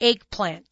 eggplant.